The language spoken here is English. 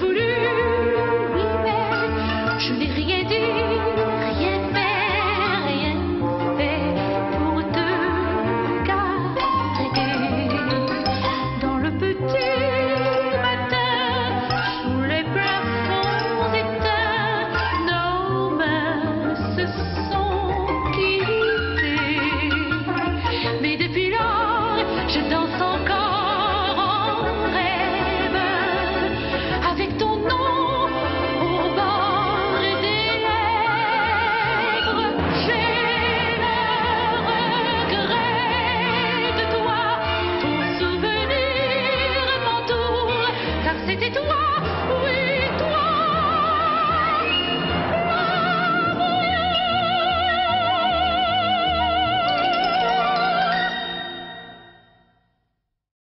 voulu it